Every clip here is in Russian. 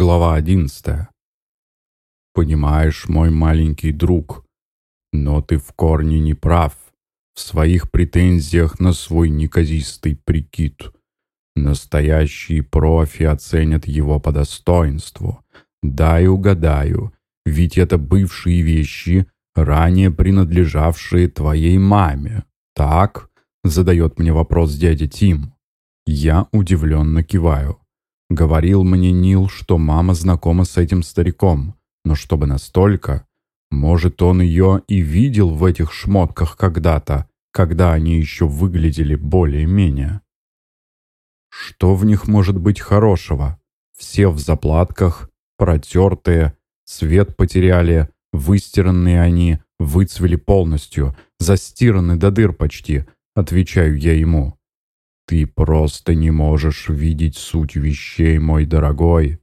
Глава одиннадцатая. «Понимаешь, мой маленький друг, но ты в корне не прав в своих претензиях на свой неказистый прикид. Настоящие профи оценят его по достоинству. Дай угадаю, ведь это бывшие вещи, ранее принадлежавшие твоей маме. Так?» — задает мне вопрос дядя Тим. Я удивленно киваю. Говорил мне Нил, что мама знакома с этим стариком, но чтобы настолько... Может, он ее и видел в этих шмотках когда-то, когда они еще выглядели более-менее. Что в них может быть хорошего? Все в заплатках, протертые, цвет потеряли, выстиранные они, выцвели полностью, застираны до дыр почти, отвечаю я ему. Ты просто не можешь видеть суть вещей, мой дорогой.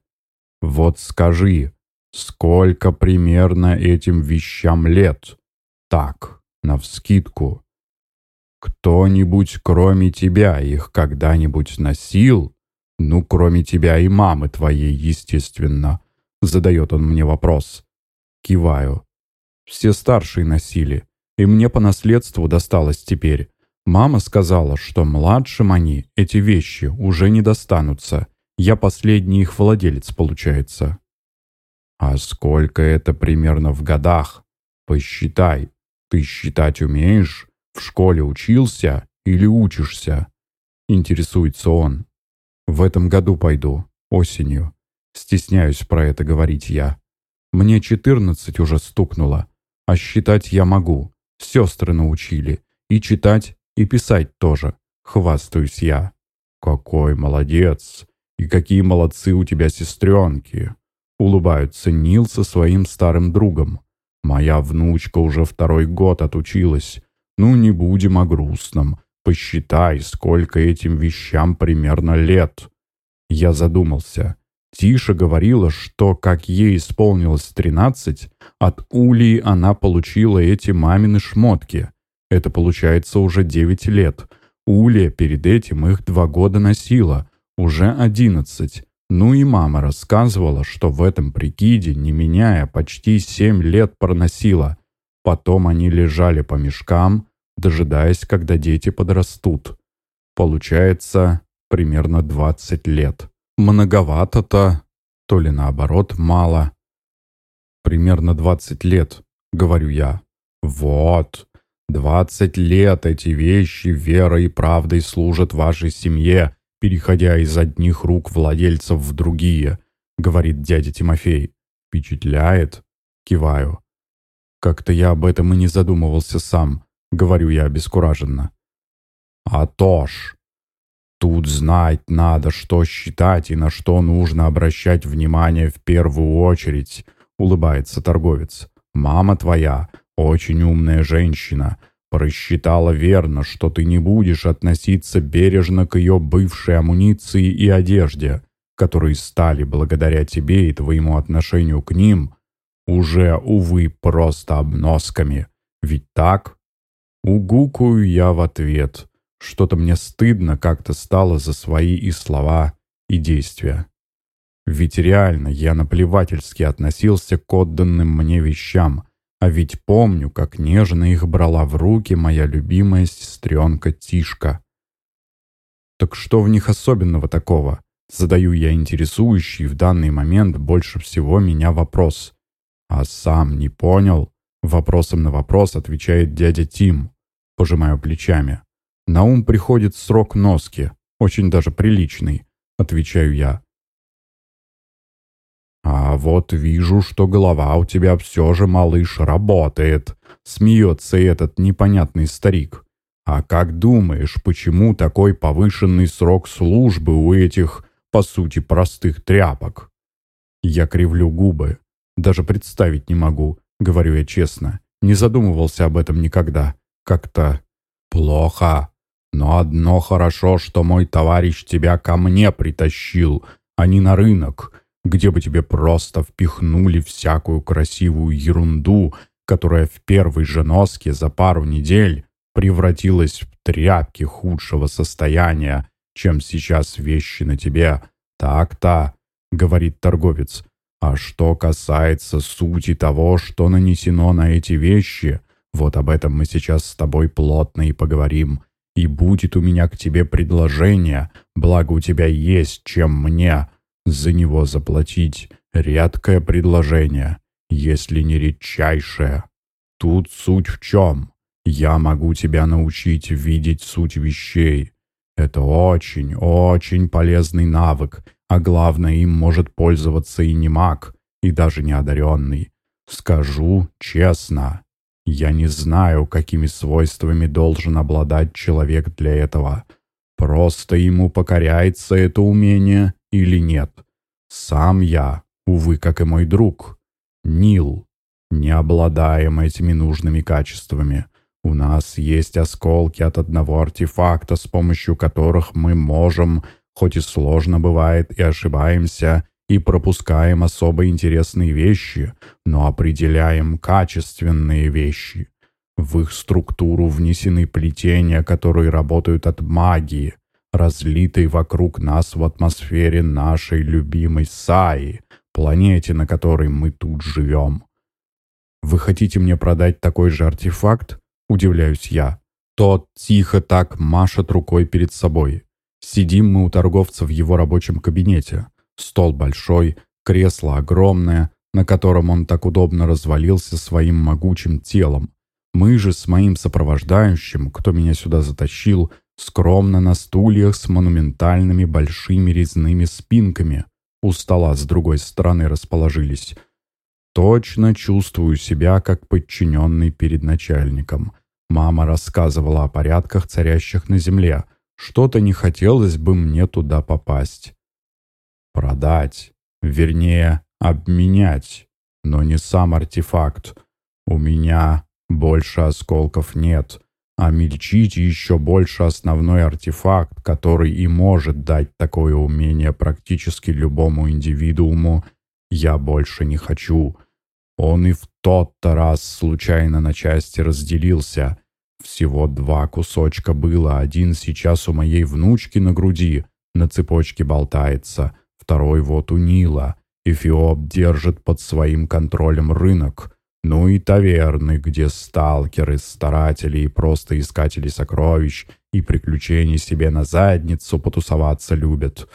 Вот скажи, сколько примерно этим вещам лет? Так, навскидку. Кто-нибудь, кроме тебя, их когда-нибудь носил? Ну, кроме тебя и мамы твоей, естественно. Задает он мне вопрос. Киваю. Все старшие носили, и мне по наследству досталось теперь. Мама сказала, что младшим они, эти вещи, уже не достанутся. Я последний их владелец, получается. А сколько это примерно в годах? Посчитай. Ты считать умеешь? В школе учился или учишься? Интересуется он. В этом году пойду, осенью. Стесняюсь про это говорить я. Мне четырнадцать уже стукнуло, а считать я могу. Сестры научили. И читать, и писать тоже, хвастаюсь я. Какой молодец! И какие молодцы у тебя сестренки! Улыбаются Нил со своим старым другом. Моя внучка уже второй год отучилась. Ну, не будем о грустном. Посчитай, сколько этим вещам примерно лет. Я задумался. Тиша говорила, что, как ей исполнилось тринадцать, от Улии она получила эти мамины шмотки. Это получается уже 9 лет. Уля перед этим их два года носила, уже 11. Ну и мама рассказывала, что в этом прикиде, не меняя, почти 7 лет проносила. Потом они лежали по мешкам, дожидаясь, когда дети подрастут. Получается, примерно 20 лет. Многовато-то, то ли наоборот мало. Примерно 20 лет, говорю я. Вот, Двадцать лет эти вещи верой и правдой служат вашей семье, переходя из одних рук владельцев в другие», — говорит дядя Тимофей. «Впечатляет?» — киваю. «Как-то я об этом и не задумывался сам», — говорю я обескураженно. «А то ж! Тут знать надо, что считать и на что нужно обращать внимание в первую очередь», — улыбается торговец. «Мама твоя очень умная женщина. Просчитала верно, что ты не будешь относиться бережно к ее бывшей амуниции и одежде, которые стали благодаря тебе и твоему отношению к ним уже, увы, просто обносками. Ведь так? Угукаю я в ответ. Что-то мне стыдно как-то стало за свои и слова, и действия. Ведь реально я наплевательски относился к отданным мне вещам, а ведь помню, как нежно их брала в руки моя любимая сестренка Тишка. Так что в них особенного такого? Задаю я интересующий в данный момент больше всего меня вопрос. А сам не понял? Вопросом на вопрос отвечает дядя Тим. Пожимаю плечами. На ум приходит срок носки. Очень даже приличный, отвечаю я. «А вот вижу, что голова у тебя все же, малыш, работает», — смеется этот непонятный старик. «А как думаешь, почему такой повышенный срок службы у этих, по сути, простых тряпок?» Я кривлю губы. Даже представить не могу, говорю я честно. Не задумывался об этом никогда. Как-то плохо. Но одно хорошо, что мой товарищ тебя ко мне притащил, а не на рынок где бы тебе просто впихнули всякую красивую ерунду, которая в первой же носке за пару недель превратилась в тряпки худшего состояния, чем сейчас вещи на тебе. Так-то. — говорит торговец. «А что касается сути того, что нанесено на эти вещи, вот об этом мы сейчас с тобой плотно и поговорим. И будет у меня к тебе предложение, благо у тебя есть чем мне за него заплатить. Редкое предложение, если не редчайшее. Тут суть в чем? Я могу тебя научить видеть суть вещей. Это очень, очень полезный навык, а главное, им может пользоваться и не маг, и даже не одаренный. Скажу честно, я не знаю, какими свойствами должен обладать человек для этого. Просто ему покоряется это умение или нет. Сам я, увы, как и мой друг, Нил, не обладаем этими нужными качествами. У нас есть осколки от одного артефакта, с помощью которых мы можем, хоть и сложно бывает, и ошибаемся, и пропускаем особо интересные вещи, но определяем качественные вещи. В их структуру внесены плетения, которые работают от магии, разлитой вокруг нас в атмосфере нашей любимой Саи, планете, на которой мы тут живем. «Вы хотите мне продать такой же артефакт?» – удивляюсь я. Тот тихо так машет рукой перед собой. Сидим мы у торговца в его рабочем кабинете. Стол большой, кресло огромное, на котором он так удобно развалился своим могучим телом. Мы же с моим сопровождающим, кто меня сюда затащил, скромно на стульях с монументальными большими резными спинками. У стола с другой стороны расположились. Точно чувствую себя как подчиненный перед начальником. Мама рассказывала о порядках, царящих на земле. Что-то не хотелось бы мне туда попасть. Продать. Вернее, обменять. Но не сам артефакт. У меня больше осколков нет. А мельчить еще больше основной артефакт, который и может дать такое умение практически любому индивидууму, я больше не хочу. Он и в тот-то раз случайно на части разделился. Всего два кусочка было, один сейчас у моей внучки на груди, на цепочке болтается, второй вот у Нила. Эфиоп держит под своим контролем рынок. Ну и таверны, где сталкеры, старатели и просто искатели сокровищ и приключений себе на задницу потусоваться любят.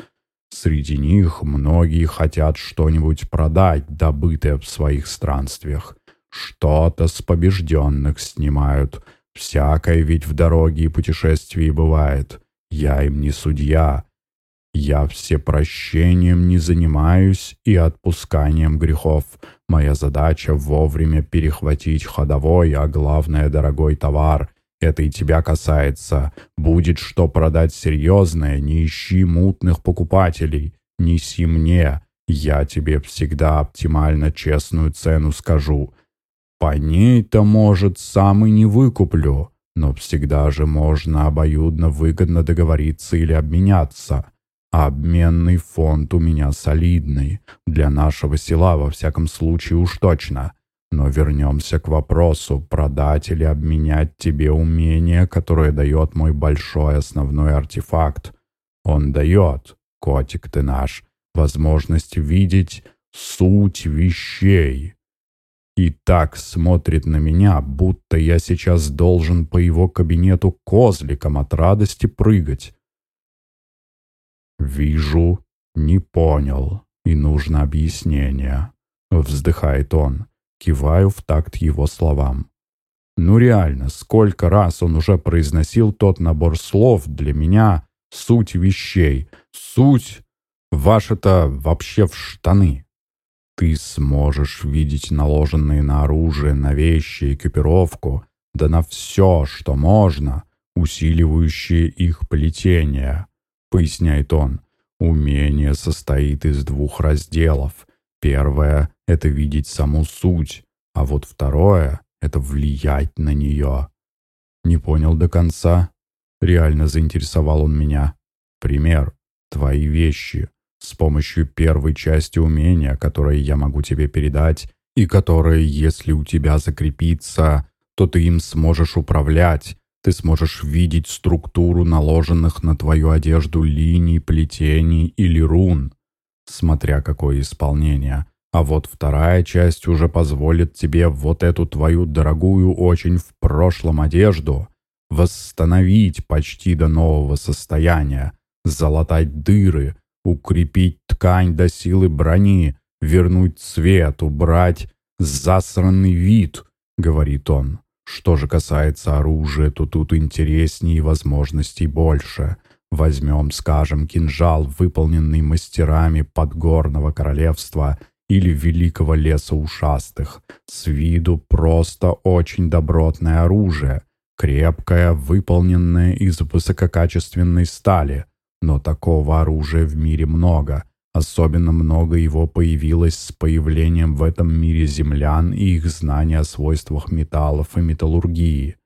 Среди них многие хотят что-нибудь продать, добытое в своих странствиях. Что-то с побежденных снимают. Всякое ведь в дороге и путешествии бывает. Я им не судья, я всепрощением не занимаюсь и отпусканием грехов. Моя задача вовремя перехватить ходовой, а главное дорогой товар. Это и тебя касается. Будет что продать серьезное, не ищи мутных покупателей. Неси мне. Я тебе всегда оптимально честную цену скажу. По ней-то, может, сам и не выкуплю, но всегда же можно обоюдно выгодно договориться или обменяться. Обменный фонд у меня солидный. Для нашего села, во всяком случае, уж точно. Но вернемся к вопросу, продать или обменять тебе умение, которое дает мой большой основной артефакт. Он дает, котик ты наш, возможность видеть суть вещей. И так смотрит на меня, будто я сейчас должен по его кабинету козликом от радости прыгать. «Вижу, не понял, и нужно объяснение», — вздыхает он. Киваю в такт его словам. Ну реально, сколько раз он уже произносил тот набор слов для меня, суть вещей, суть ваша-то вообще в штаны. Ты сможешь видеть наложенные на оружие, на вещи, экипировку, да на все, что можно, усиливающие их плетение поясняет он. Умение состоит из двух разделов. Первое — это видеть саму суть, а вот второе — это влиять на нее. Не понял до конца. Реально заинтересовал он меня. Пример. Твои вещи. С помощью первой части умения, которое я могу тебе передать, и которое, если у тебя закрепится, то ты им сможешь управлять, ты сможешь видеть структуру наложенных на твою одежду линий, плетений или рун. смотря какое исполнение. А вот вторая часть уже позволит тебе вот эту твою дорогую очень в прошлом одежду восстановить почти до нового состояния, залатать дыры, укрепить ткань до силы брони, вернуть цвет, убрать засранный вид, говорит он. Что же касается оружия, то тут интереснее и возможностей больше. Возьмем, скажем, кинжал, выполненный мастерами подгорного королевства или великого леса ушастых. С виду просто очень добротное оружие, крепкое, выполненное из высококачественной стали. Но такого оружия в мире много. Особенно много его появилось с появлением в этом мире землян и их знания о свойствах металлов и металлургии.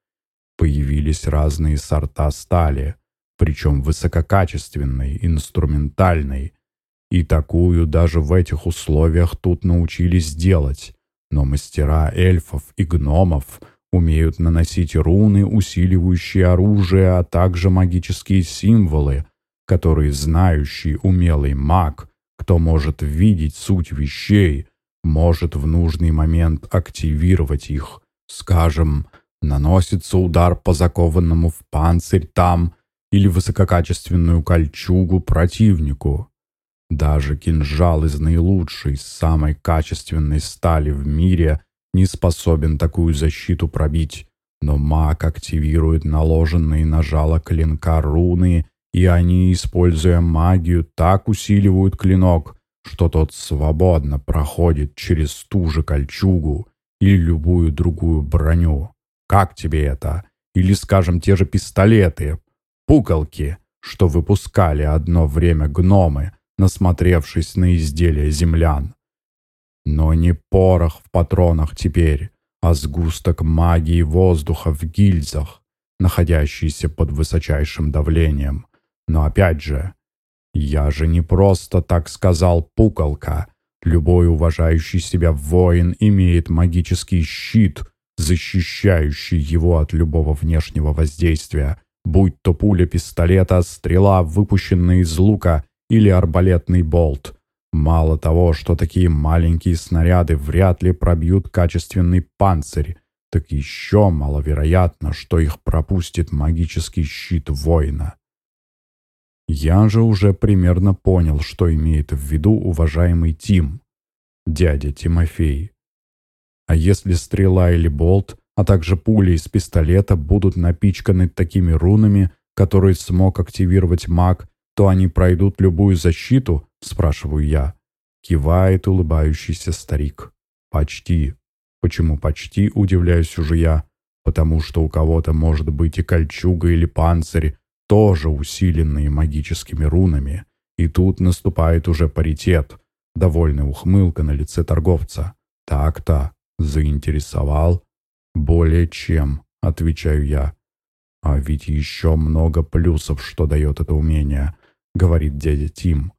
Появились разные сорта стали, причем высококачественной, инструментальной. И такую даже в этих условиях тут научились делать. Но мастера эльфов и гномов умеют наносить руны, усиливающие оружие, а также магические символы, которые знающий умелый маг кто может видеть суть вещей, может в нужный момент активировать их. Скажем, наносится удар по закованному в панцирь там или высококачественную кольчугу противнику. Даже кинжал из наилучшей, самой качественной стали в мире не способен такую защиту пробить, но маг активирует наложенные на жало клинка руны и они, используя магию, так усиливают клинок, что тот свободно проходит через ту же кольчугу или любую другую броню. Как тебе это? Или, скажем, те же пистолеты, пуколки, что выпускали одно время гномы, насмотревшись на изделия землян. Но не порох в патронах теперь, а сгусток магии воздуха в гильзах, находящийся под высочайшим давлением, но опять же, я же не просто так сказал пуколка. Любой уважающий себя воин имеет магический щит, защищающий его от любого внешнего воздействия, будь то пуля пистолета, стрела, выпущенная из лука или арбалетный болт. Мало того, что такие маленькие снаряды вряд ли пробьют качественный панцирь, так еще маловероятно, что их пропустит магический щит воина. Я же уже примерно понял, что имеет в виду уважаемый Тим, дядя Тимофей. А если стрела или болт, а также пули из пистолета будут напичканы такими рунами, которые смог активировать маг, то они пройдут любую защиту, спрашиваю я. Кивает улыбающийся старик. Почти. Почему почти, удивляюсь уже я. Потому что у кого-то может быть и кольчуга или панцирь, тоже усиленные магическими рунами. И тут наступает уже паритет. Довольная ухмылка на лице торговца. «Так-то, заинтересовал?» «Более чем», — отвечаю я. «А ведь еще много плюсов, что дает это умение», — говорит дядя Тим.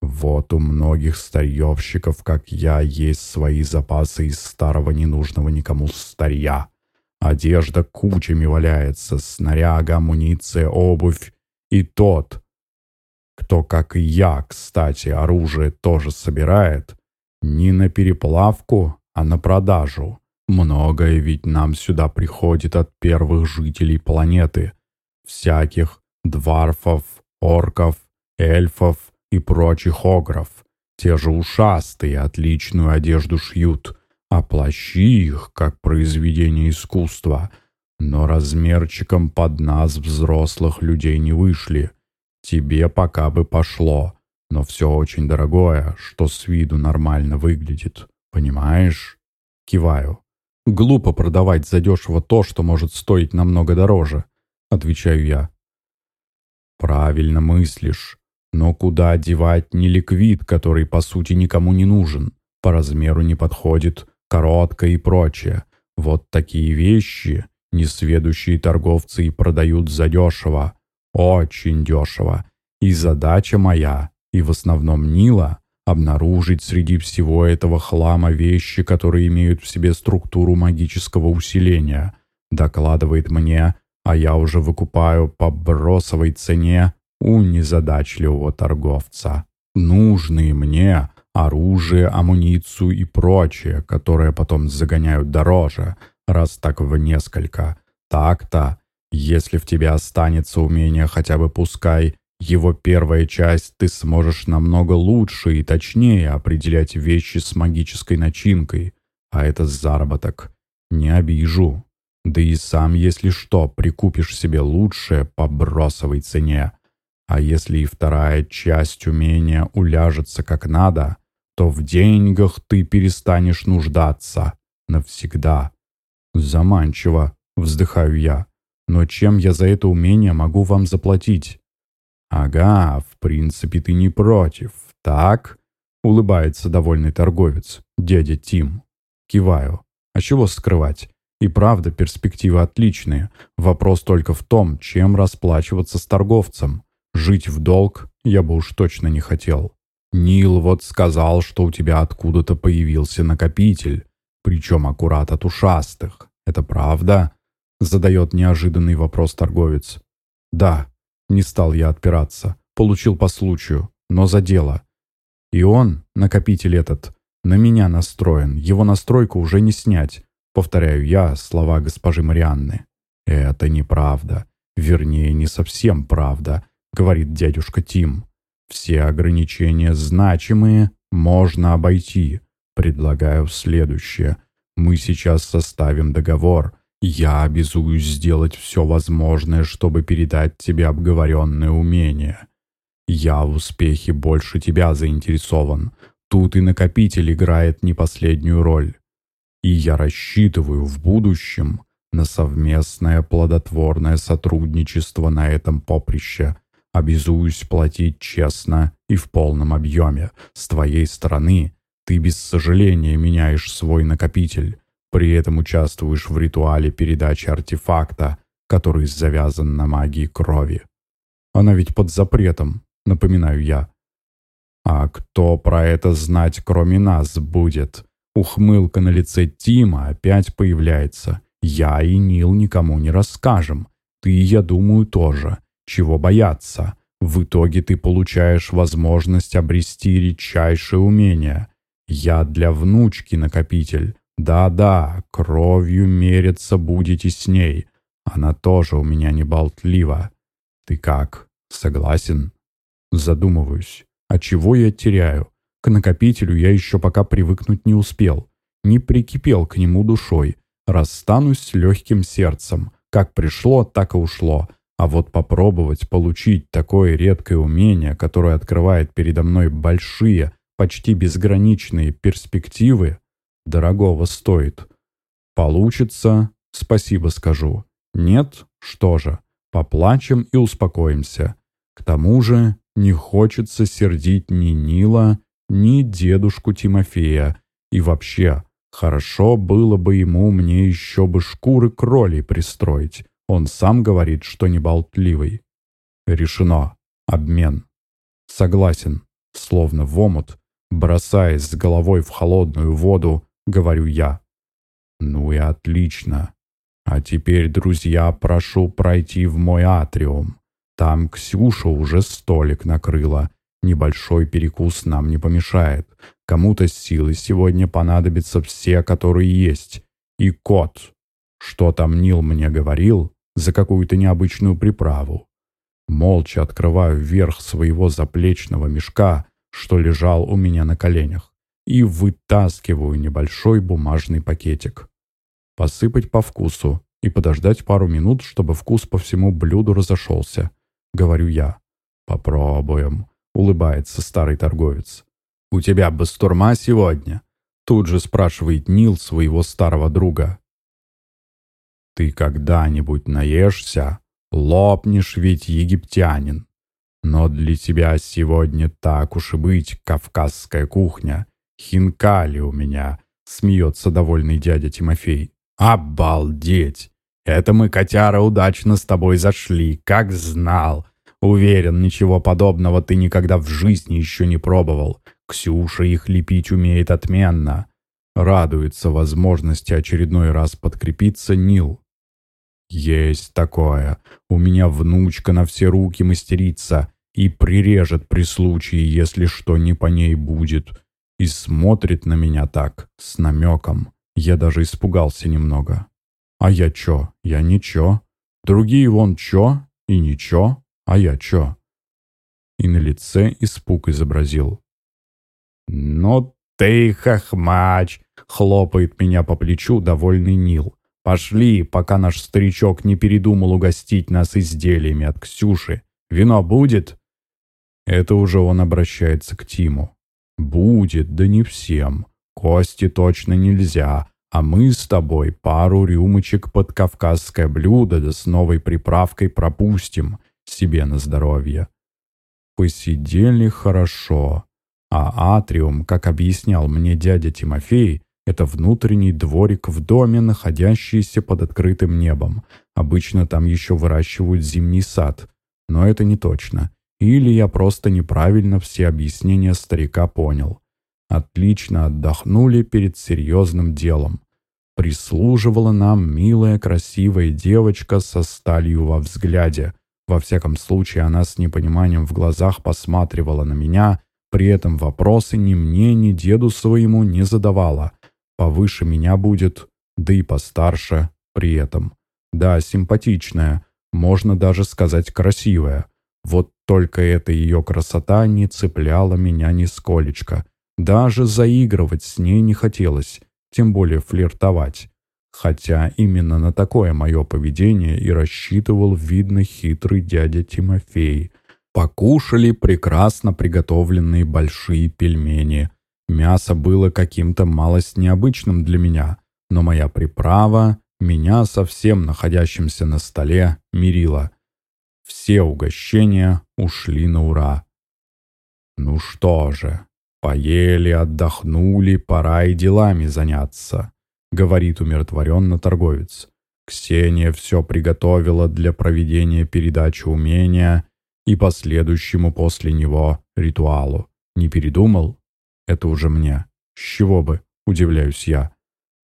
«Вот у многих старьевщиков, как я, есть свои запасы из старого ненужного никому старья. Одежда кучами валяется, снаряга, амуниция, обувь. И тот, кто, как и я, кстати, оружие тоже собирает, не на переплавку, а на продажу. Многое ведь нам сюда приходит от первых жителей планеты. Всяких дварфов, орков, эльфов и прочих огров. Те же ушастые отличную одежду шьют а их как произведение искусства, но размерчиком под нас взрослых людей не вышли. Тебе пока бы пошло, но все очень дорогое, что с виду нормально выглядит. Понимаешь? Киваю. Глупо продавать задешево то, что может стоить намного дороже, отвечаю я. Правильно мыслишь. Но куда девать неликвид, который по сути никому не нужен, по размеру не подходит, короткое и прочее. Вот такие вещи несведущие торговцы и продают задешево, очень дешево. И задача моя, и в основном Нила, обнаружить среди всего этого хлама вещи, которые имеют в себе структуру магического усиления. Докладывает мне, а я уже выкупаю по бросовой цене у незадачливого торговца. нужные мне оружие, амуницию и прочее, которое потом загоняют дороже, раз так в несколько. Так-то, если в тебе останется умение хотя бы пускай его первая часть, ты сможешь намного лучше и точнее определять вещи с магической начинкой, а это заработок. Не обижу. Да и сам, если что, прикупишь себе лучшее по бросовой цене. А если и вторая часть умения уляжется как надо, то в деньгах ты перестанешь нуждаться. Навсегда. Заманчиво, вздыхаю я. Но чем я за это умение могу вам заплатить? Ага, в принципе, ты не против, так? Улыбается довольный торговец, дядя Тим. Киваю. А чего скрывать? И правда, перспективы отличные. Вопрос только в том, чем расплачиваться с торговцем. Жить в долг я бы уж точно не хотел. Нил вот сказал, что у тебя откуда-то появился накопитель, причем аккурат от ушастых. Это правда? Задает неожиданный вопрос торговец. Да, не стал я отпираться. Получил по случаю, но за дело. И он, накопитель этот, на меня настроен. Его настройку уже не снять. Повторяю я слова госпожи Марианны. Это неправда. Вернее, не совсем правда, говорит дядюшка Тим. Все ограничения значимые, можно обойти. Предлагаю следующее. Мы сейчас составим договор. Я обязуюсь сделать все возможное, чтобы передать тебе обговоренное умение. Я в успехе больше тебя заинтересован. Тут и накопитель играет не последнюю роль. И я рассчитываю в будущем на совместное плодотворное сотрудничество на этом поприще – Обязуюсь платить честно и в полном объеме. С твоей стороны ты без сожаления меняешь свой накопитель, при этом участвуешь в ритуале передачи артефакта, который завязан на магии крови. Она ведь под запретом, напоминаю я. А кто про это знать, кроме нас, будет? Ухмылка на лице Тима опять появляется. Я и Нил никому не расскажем. Ты, я думаю, тоже. Чего бояться? В итоге ты получаешь возможность обрести редчайшее умение. Я для внучки накопитель. Да-да, кровью мериться будете с ней. Она тоже у меня не болтлива. Ты как, согласен? Задумываюсь. А чего я теряю? К накопителю я еще пока привыкнуть не успел. Не прикипел к нему душой. Расстанусь с легким сердцем. Как пришло, так и ушло. А вот попробовать получить такое редкое умение, которое открывает передо мной большие, почти безграничные перспективы, дорогого стоит. Получится, спасибо скажу. Нет, что же, поплачем и успокоимся. К тому же не хочется сердить ни Нила, ни дедушку Тимофея. И вообще, хорошо было бы ему мне еще бы шкуры кролей пристроить. Он сам говорит, что не болтливый. Решено. Обмен. Согласен. Словно в омут, бросаясь с головой в холодную воду, говорю я. Ну и отлично. А теперь, друзья, прошу пройти в мой атриум. Там Ксюша уже столик накрыла. Небольшой перекус нам не помешает. Кому-то силы сегодня понадобятся все, которые есть. И кот. Что там Нил мне говорил, за какую-то необычную приправу. Молча открываю верх своего заплечного мешка, что лежал у меня на коленях, и вытаскиваю небольшой бумажный пакетик. Посыпать по вкусу и подождать пару минут, чтобы вкус по всему блюду разошелся, говорю я. «Попробуем», — улыбается старый торговец. «У тебя бастурма сегодня?» Тут же спрашивает Нил своего старого друга. Ты когда-нибудь наешься, лопнешь ведь египтянин. Но для тебя сегодня так уж и быть кавказская кухня. Хинкали у меня, смеется довольный дядя Тимофей. Обалдеть! Это мы, котяра, удачно с тобой зашли, как знал. Уверен, ничего подобного ты никогда в жизни еще не пробовал. Ксюша их лепить умеет отменно. Радуется возможности очередной раз подкрепиться Нил. «Есть такое. У меня внучка на все руки мастерица. и прирежет при случае, если что не по ней будет. И смотрит на меня так, с намеком. Я даже испугался немного. А я чё? Я ничего. Другие вон чё и ничего, а я чё? И на лице испуг изобразил. «Ну ты хохмач!» — хлопает меня по плечу довольный Нил. «Пошли, пока наш старичок не передумал угостить нас изделиями от Ксюши. Вино будет?» Это уже он обращается к Тиму. «Будет, да не всем. Кости точно нельзя, а мы с тобой пару рюмочек под кавказское блюдо да с новой приправкой пропустим себе на здоровье». Посидели хорошо. А атриум, как объяснял мне дядя Тимофей, это внутренний дворик в доме, находящийся под открытым небом. Обычно там еще выращивают зимний сад. Но это не точно. Или я просто неправильно все объяснения старика понял. Отлично отдохнули перед серьезным делом. Прислуживала нам милая красивая девочка со сталью во взгляде. Во всяком случае, она с непониманием в глазах посматривала на меня, при этом вопросы ни мне, ни деду своему не задавала. Повыше меня будет, да и постарше при этом. Да, симпатичная, можно даже сказать красивая. Вот только эта ее красота не цепляла меня нисколечко. Даже заигрывать с ней не хотелось, тем более флиртовать. Хотя именно на такое мое поведение и рассчитывал видно хитрый дядя Тимофей. Покушали прекрасно приготовленные большие пельмени. Мясо было каким-то малость необычным для меня, но моя приправа меня со всем находящимся на столе мирила. Все угощения ушли на ура. Ну что же, поели, отдохнули, пора и делами заняться, говорит умиротворенно торговец. Ксения все приготовила для проведения передачи умения и последующему после него ритуалу. Не передумал? Это уже мне. С чего бы, удивляюсь я.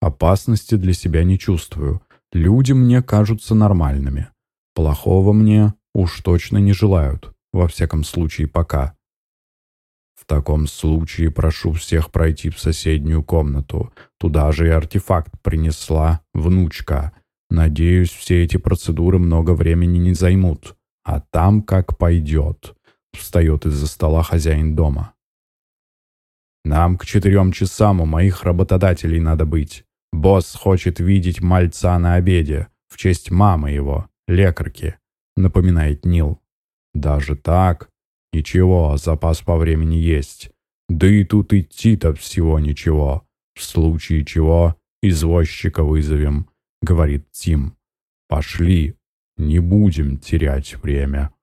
Опасности для себя не чувствую. Люди мне кажутся нормальными. Плохого мне уж точно не желают, во всяком случае пока. В таком случае прошу всех пройти в соседнюю комнату. Туда же и артефакт принесла внучка. Надеюсь, все эти процедуры много времени не займут. А там как пойдет. Встает из-за стола хозяин дома. Нам к четырем часам у моих работодателей надо быть. Босс хочет видеть мальца на обеде в честь мамы его, лекарки, напоминает Нил. Даже так? Ничего, запас по времени есть. Да и тут идти-то всего ничего. В случае чего извозчика вызовем, говорит Тим. Пошли, не будем терять время.